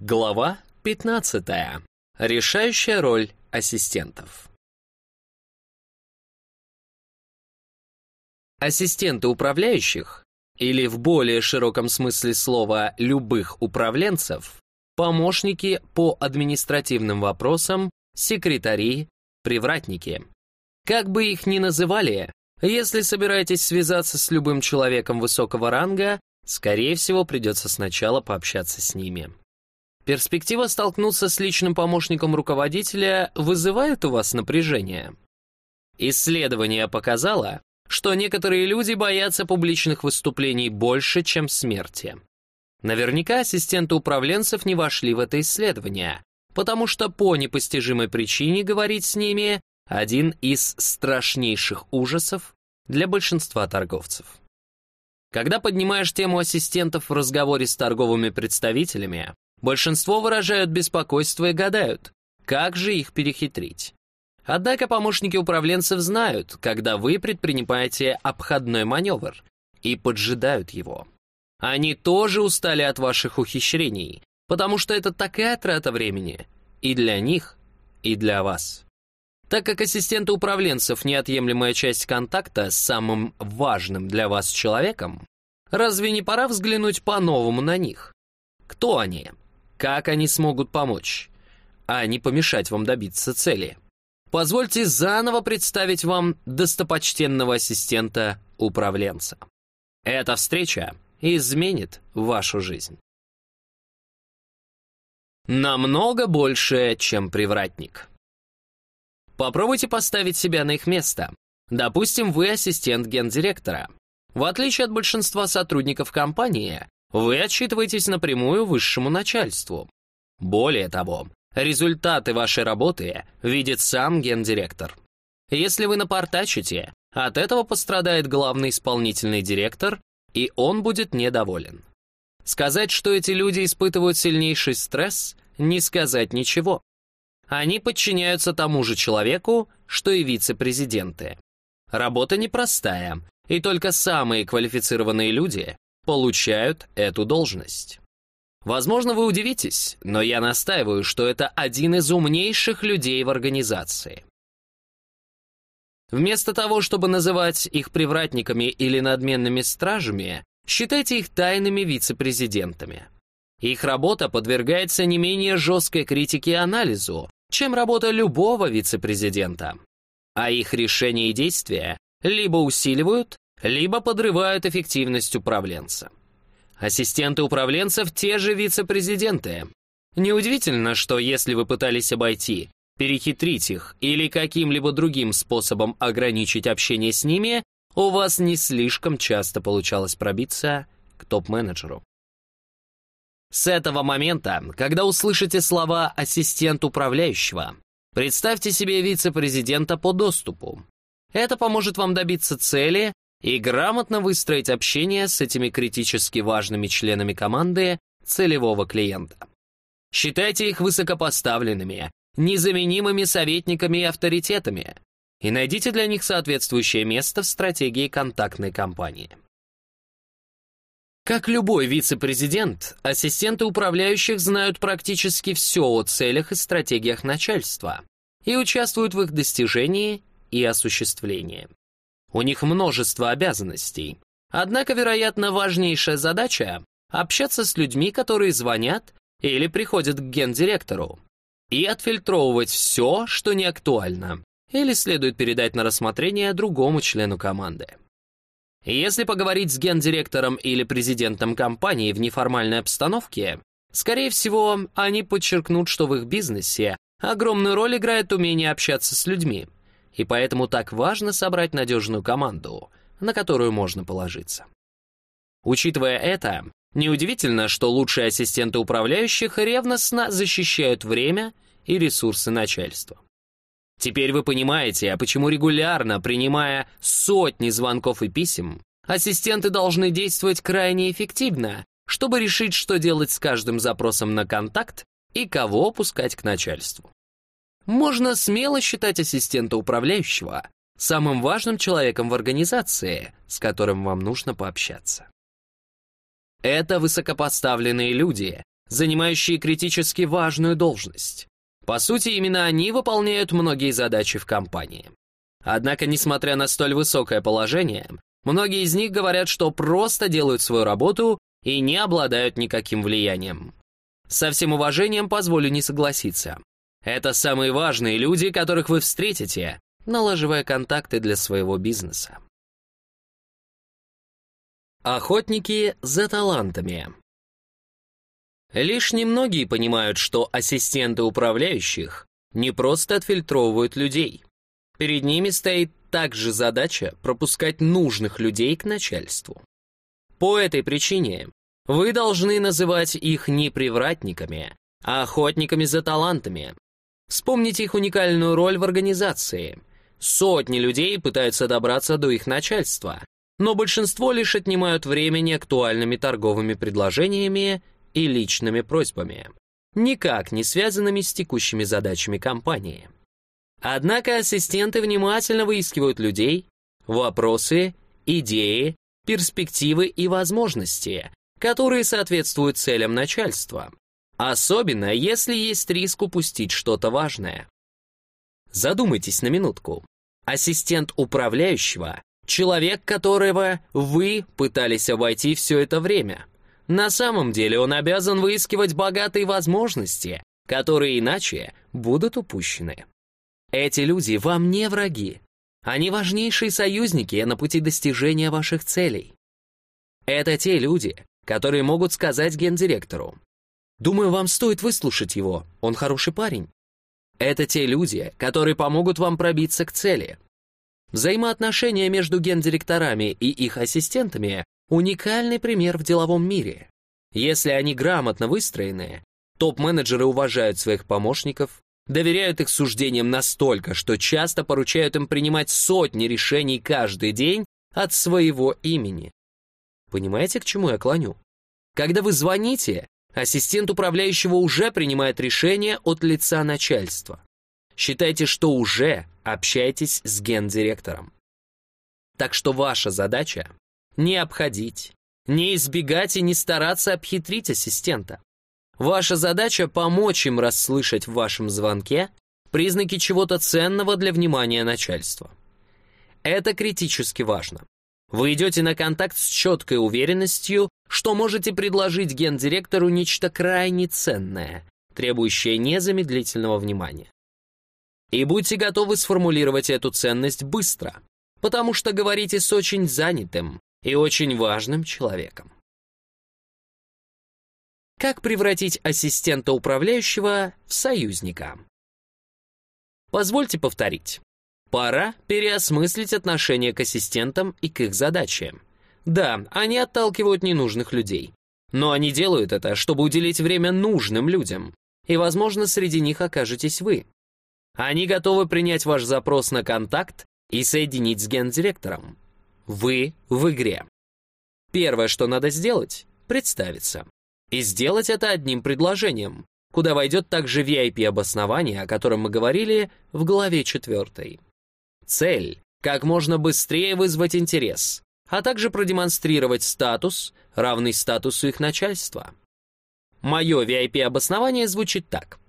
Глава 15. Решающая роль ассистентов. Ассистенты управляющих, или в более широком смысле слова любых управленцев, помощники по административным вопросам, секретари, привратники. Как бы их ни называли, если собираетесь связаться с любым человеком высокого ранга, скорее всего придется сначала пообщаться с ними. Перспектива столкнуться с личным помощником руководителя вызывает у вас напряжение? Исследование показало, что некоторые люди боятся публичных выступлений больше, чем смерти. Наверняка ассистенты управленцев не вошли в это исследование, потому что по непостижимой причине говорить с ними – один из страшнейших ужасов для большинства торговцев. Когда поднимаешь тему ассистентов в разговоре с торговыми представителями, Большинство выражают беспокойство и гадают, как же их перехитрить. Однако помощники управленцев знают, когда вы предпринимаете обходной маневр, и поджидают его. Они тоже устали от ваших ухищрений, потому что это такая трата времени и для них, и для вас. Так как ассистенты управленцев — неотъемлемая часть контакта с самым важным для вас человеком, разве не пора взглянуть по-новому на них? Кто они? Как они смогут помочь, а не помешать вам добиться цели. Позвольте заново представить вам достопочтенного ассистента-управленца. Эта встреча изменит вашу жизнь. Намного больше, чем привратник. Попробуйте поставить себя на их место. Допустим, вы ассистент гендиректора. В отличие от большинства сотрудников компании, вы отчитываетесь напрямую высшему начальству. Более того, результаты вашей работы видит сам гендиректор. Если вы напортачите, от этого пострадает главный исполнительный директор, и он будет недоволен. Сказать, что эти люди испытывают сильнейший стресс, не сказать ничего. Они подчиняются тому же человеку, что и вице-президенты. Работа непростая, и только самые квалифицированные люди получают эту должность. Возможно, вы удивитесь, но я настаиваю, что это один из умнейших людей в организации. Вместо того, чтобы называть их привратниками или надменными стражами, считайте их тайными вице-президентами. Их работа подвергается не менее жесткой критике и анализу, чем работа любого вице-президента. А их решения и действия либо усиливают, либо подрывают эффективность управленца. Ассистенты управленцев – те же вице-президенты. Неудивительно, что если вы пытались обойти, перехитрить их или каким-либо другим способом ограничить общение с ними, у вас не слишком часто получалось пробиться к топ-менеджеру. С этого момента, когда услышите слова «ассистент управляющего», представьте себе вице-президента по доступу. Это поможет вам добиться цели и грамотно выстроить общение с этими критически важными членами команды целевого клиента. Считайте их высокопоставленными, незаменимыми советниками и авторитетами, и найдите для них соответствующее место в стратегии контактной кампании. Как любой вице-президент, ассистенты управляющих знают практически все о целях и стратегиях начальства и участвуют в их достижении и осуществлении. У них множество обязанностей. Однако, вероятно, важнейшая задача — общаться с людьми, которые звонят или приходят к гендиректору, и отфильтровывать все, что не актуально, или следует передать на рассмотрение другому члену команды. Если поговорить с гендиректором или президентом компании в неформальной обстановке, скорее всего, они подчеркнут, что в их бизнесе огромную роль играет умение общаться с людьми — и поэтому так важно собрать надежную команду, на которую можно положиться. Учитывая это, неудивительно, что лучшие ассистенты управляющих ревностно защищают время и ресурсы начальства. Теперь вы понимаете, а почему регулярно, принимая сотни звонков и писем, ассистенты должны действовать крайне эффективно, чтобы решить, что делать с каждым запросом на контакт и кого пускать к начальству можно смело считать ассистента управляющего самым важным человеком в организации, с которым вам нужно пообщаться. Это высокопоставленные люди, занимающие критически важную должность. По сути, именно они выполняют многие задачи в компании. Однако, несмотря на столь высокое положение, многие из них говорят, что просто делают свою работу и не обладают никаким влиянием. Со всем уважением позволю не согласиться. Это самые важные люди, которых вы встретите, налаживая контакты для своего бизнеса. Охотники за талантами. Лишь немногие понимают, что ассистенты управляющих не просто отфильтровывают людей. Перед ними стоит также задача пропускать нужных людей к начальству. По этой причине вы должны называть их не привратниками, а охотниками за талантами. Вспомните их уникальную роль в организации. Сотни людей пытаются добраться до их начальства, но большинство лишь отнимают времени актуальными торговыми предложениями и личными просьбами, никак не связанными с текущими задачами компании. Однако ассистенты внимательно выискивают людей, вопросы, идеи, перспективы и возможности, которые соответствуют целям начальства, особенно если есть риск упустить что-то важное. Задумайтесь на минутку. Ассистент управляющего — человек, которого вы пытались обойти все это время. На самом деле он обязан выискивать богатые возможности, которые иначе будут упущены. Эти люди вам не враги. Они важнейшие союзники на пути достижения ваших целей. Это те люди, которые могут сказать гендиректору. Думаю, вам стоит выслушать его, он хороший парень. Это те люди, которые помогут вам пробиться к цели. Взаимоотношения между гендиректорами и их ассистентами – уникальный пример в деловом мире. Если они грамотно выстроены, топ-менеджеры уважают своих помощников, доверяют их суждениям настолько, что часто поручают им принимать сотни решений каждый день от своего имени. Понимаете, к чему я клоню? Когда вы звоните, ассистент управляющего уже принимает решение от лица начальства. Считайте, что уже общаетесь с гендиректором. Так что ваша задача — не обходить, не избегать и не стараться обхитрить ассистента. Ваша задача — помочь им расслышать в вашем звонке признаки чего-то ценного для внимания начальства. Это критически важно. Вы идете на контакт с четкой уверенностью, что можете предложить гендиректору нечто крайне ценное, требующее незамедлительного внимания. И будьте готовы сформулировать эту ценность быстро, потому что говорите с очень занятым и очень важным человеком. Как превратить ассистента управляющего в союзника? Позвольте повторить. Пора переосмыслить отношение к ассистентам и к их задачам. Да, они отталкивают ненужных людей. Но они делают это, чтобы уделить время нужным людям. И, возможно, среди них окажетесь вы. Они готовы принять ваш запрос на контакт и соединить с гендиректором. Вы в игре. Первое, что надо сделать — представиться. И сделать это одним предложением, куда войдет также VIP-обоснование, о котором мы говорили в главе 4. Цель — как можно быстрее вызвать интерес, а также продемонстрировать статус, равный статусу их начальства. Мое VIP-обоснование звучит так.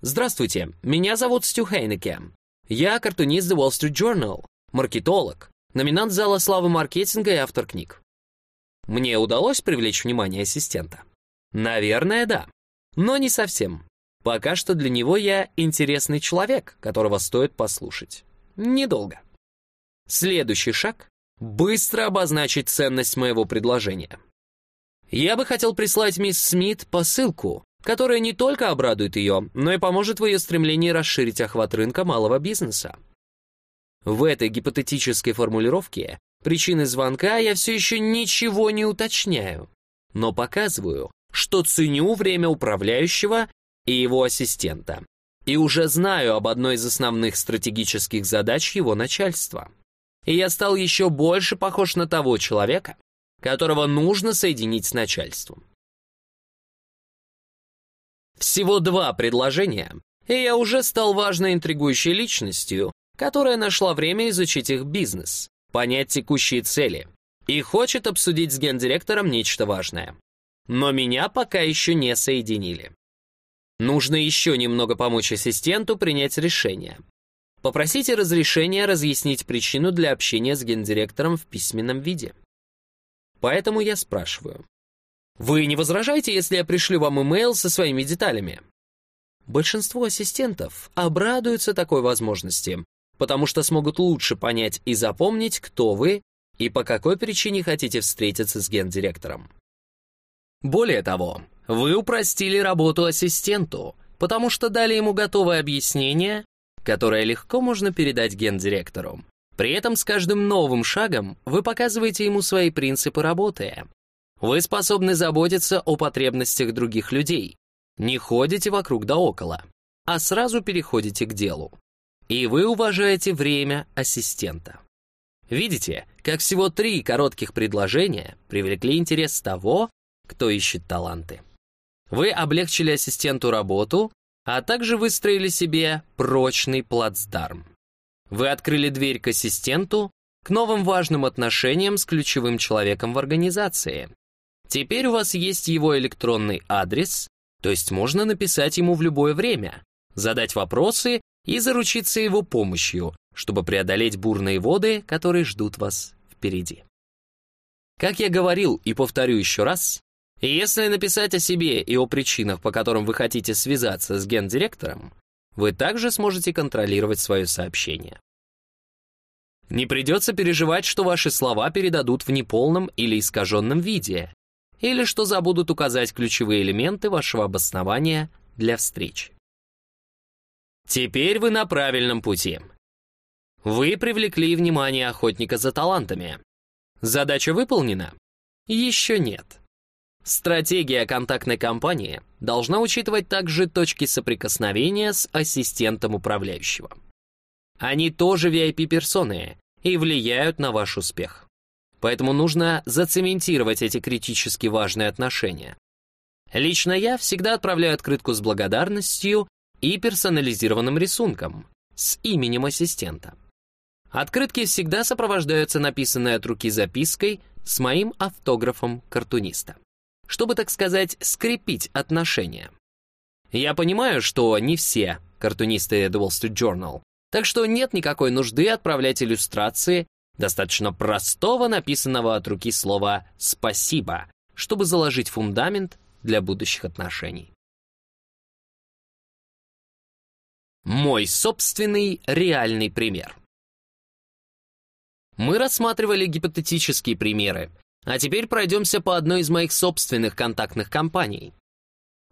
Здравствуйте, меня зовут Стю Хейнеке. Я картунист The Wall Street Journal, маркетолог, номинант Зала славы маркетинга и автор книг. Мне удалось привлечь внимание ассистента? Наверное, да. Но не совсем. Пока что для него я интересный человек, которого стоит послушать. Недолго. Следующий шаг — быстро обозначить ценность моего предложения. Я бы хотел прислать мисс Смит посылку, которая не только обрадует ее, но и поможет в ее стремлении расширить охват рынка малого бизнеса. В этой гипотетической формулировке причины звонка я все еще ничего не уточняю, но показываю, что ценю время управляющего и его ассистента, и уже знаю об одной из основных стратегических задач его начальства. И я стал еще больше похож на того человека, которого нужно соединить с начальством. Всего два предложения, и я уже стал важной интригующей личностью, которая нашла время изучить их бизнес, понять текущие цели и хочет обсудить с гендиректором нечто важное. но меня пока еще не соединили. Нужно еще немного помочь ассистенту принять решение. Попросите разрешения разъяснить причину для общения с гендиректором в письменном виде. Поэтому я спрашиваю. Вы не возражаете, если я пришлю вам имейл со своими деталями? Большинство ассистентов обрадуются такой возможности, потому что смогут лучше понять и запомнить, кто вы и по какой причине хотите встретиться с гендиректором. Более того, вы упростили работу ассистенту, потому что дали ему готовое объяснение, которое легко можно передать гендиректору. При этом с каждым новым шагом вы показываете ему свои принципы работы. Вы способны заботиться о потребностях других людей, не ходите вокруг да около, а сразу переходите к делу. И вы уважаете время ассистента. Видите, как всего три коротких предложения привлекли интерес того, кто ищет таланты. Вы облегчили ассистенту работу, а также выстроили себе прочный плацдарм. Вы открыли дверь к ассистенту, к новым важным отношениям с ключевым человеком в организации. Теперь у вас есть его электронный адрес, то есть можно написать ему в любое время, задать вопросы и заручиться его помощью, чтобы преодолеть бурные воды, которые ждут вас впереди. Как я говорил и повторю еще раз, если написать о себе и о причинах, по которым вы хотите связаться с гендиректором, вы также сможете контролировать свое сообщение. Не придется переживать, что ваши слова передадут в неполном или искаженном виде, или что забудут указать ключевые элементы вашего обоснования для встречи. Теперь вы на правильном пути. Вы привлекли внимание охотника за талантами. Задача выполнена? Еще нет. Стратегия контактной компании должна учитывать также точки соприкосновения с ассистентом управляющего. Они тоже VIP-персоны и влияют на ваш успех. Поэтому нужно зацементировать эти критически важные отношения. Лично я всегда отправляю открытку с благодарностью и персонализированным рисунком с именем ассистента. Открытки всегда сопровождаются написанной от руки запиской с моим автографом картуниста, чтобы, так сказать, скрепить отношения. Я понимаю, что не все картунисты The Wall Street Journal, так что нет никакой нужды отправлять иллюстрации достаточно простого написанного от руки слова «спасибо», чтобы заложить фундамент для будущих отношений. Мой собственный реальный пример. Мы рассматривали гипотетические примеры, а теперь пройдемся по одной из моих собственных контактных компаний.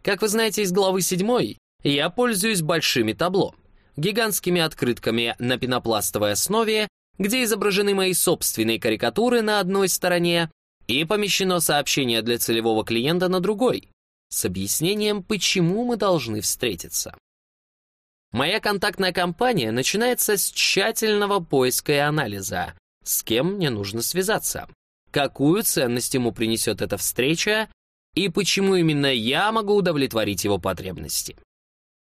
Как вы знаете из главы 7, я пользуюсь большими табло, гигантскими открытками на пенопластовой основе где изображены мои собственные карикатуры на одной стороне и помещено сообщение для целевого клиента на другой, с объяснением, почему мы должны встретиться. Моя контактная кампания начинается с тщательного поиска и анализа, с кем мне нужно связаться, какую ценность ему принесет эта встреча и почему именно я могу удовлетворить его потребности.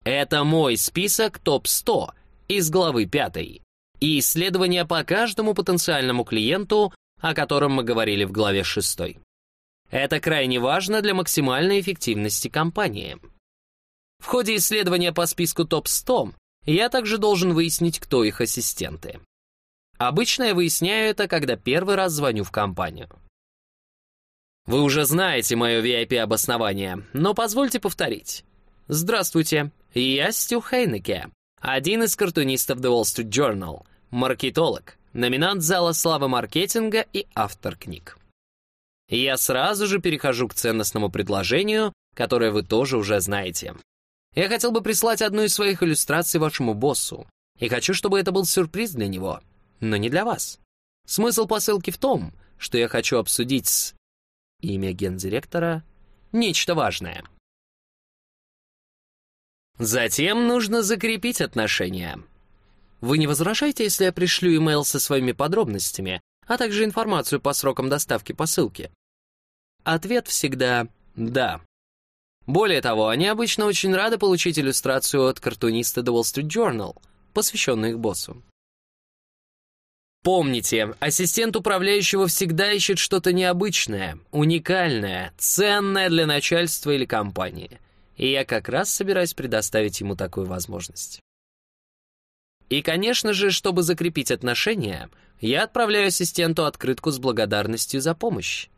Это мой список топ-100 из главы 5 и исследования по каждому потенциальному клиенту, о котором мы говорили в главе 6. Это крайне важно для максимальной эффективности компании. В ходе исследования по списку топ-100 я также должен выяснить, кто их ассистенты. Обычно я выясняю это, когда первый раз звоню в компанию. Вы уже знаете мое VIP-обоснование, но позвольте повторить. Здравствуйте, я Стю Хейнеке, один из картунистов The Wall Street Journal, маркетолог, номинант Зала славы маркетинга и автор книг. Я сразу же перехожу к ценностному предложению, которое вы тоже уже знаете. Я хотел бы прислать одну из своих иллюстраций вашему боссу, и хочу, чтобы это был сюрприз для него, но не для вас. Смысл посылки в том, что я хочу обсудить с... Имя гендиректора — нечто важное — Затем нужно закрепить отношения. Вы не возражаете, если я пришлю имейл со своими подробностями, а также информацию по срокам доставки посылки? Ответ всегда «да». Более того, они обычно очень рады получить иллюстрацию от картуниста The Wall Street Journal, посвященную их боссу. Помните, ассистент управляющего всегда ищет что-то необычное, уникальное, ценное для начальства или компании. И я как раз собираюсь предоставить ему такую возможность. И, конечно же, чтобы закрепить отношения, я отправляю ассистенту открытку с благодарностью за помощь.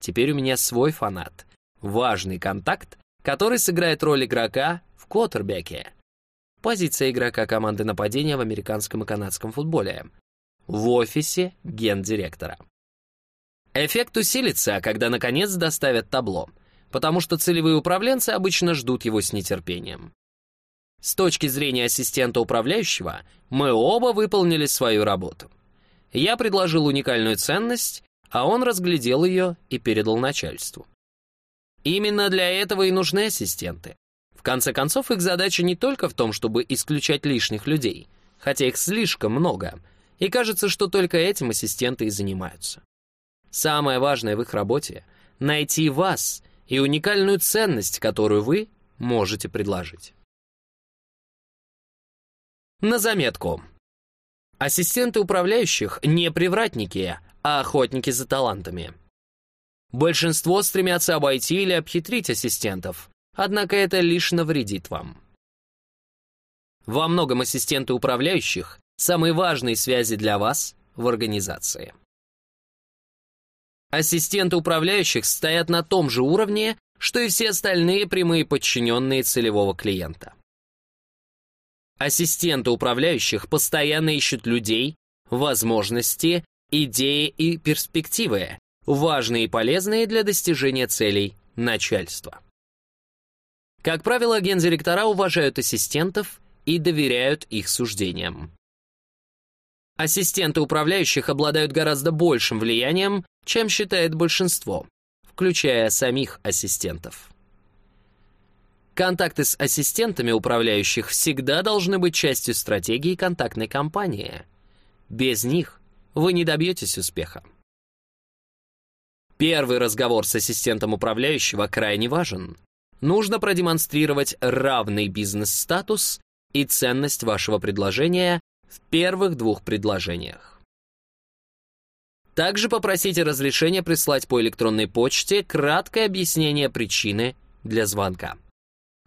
Теперь у меня свой фанат, важный контакт, который сыграет роль игрока в квотербеке. Позиция игрока команды нападения в американском и канадском футболе, в офисе гендиректора. Эффект усилится, когда наконец доставят табло, потому что целевые управленцы обычно ждут его с нетерпением. С точки зрения ассистента управляющего, мы оба выполнили свою работу. Я предложил уникальную ценность, а он разглядел ее и передал начальству. Именно для этого и нужны ассистенты. В конце концов, их задача не только в том, чтобы исключать лишних людей, хотя их слишком много — и кажется, что только этим ассистенты и занимаются. Самое важное в их работе — найти вас и уникальную ценность, которую вы можете предложить. На заметку. Ассистенты управляющих не привратники, а охотники за талантами. Большинство стремятся обойти или обхитрить ассистентов, однако это лишь навредит вам. Во многом ассистенты управляющих самые важные связи для вас в организации. Ассистенты управляющих стоят на том же уровне, что и все остальные прямые подчиненные целевого клиента. Ассистенты управляющих постоянно ищут людей, возможности, идеи и перспективы, важные и полезные для достижения целей начальства. Как правило, гендиректора уважают ассистентов и доверяют их суждениям. Ассистенты управляющих обладают гораздо большим влиянием, чем считает большинство, включая самих ассистентов. Контакты с ассистентами управляющих всегда должны быть частью стратегии контактной кампании. Без них вы не добьетесь успеха. Первый разговор с ассистентом управляющего крайне важен. Нужно продемонстрировать равный бизнес-статус и ценность вашего предложения в первых двух предложениях. Также попросите разрешения прислать по электронной почте краткое объяснение причины для звонка.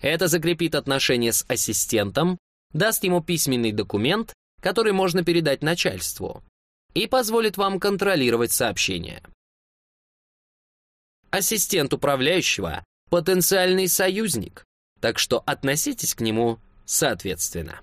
Это закрепит отношения с ассистентом, даст ему письменный документ, который можно передать начальству, и позволит вам контролировать сообщение. Ассистент управляющего – потенциальный союзник, так что относитесь к нему соответственно.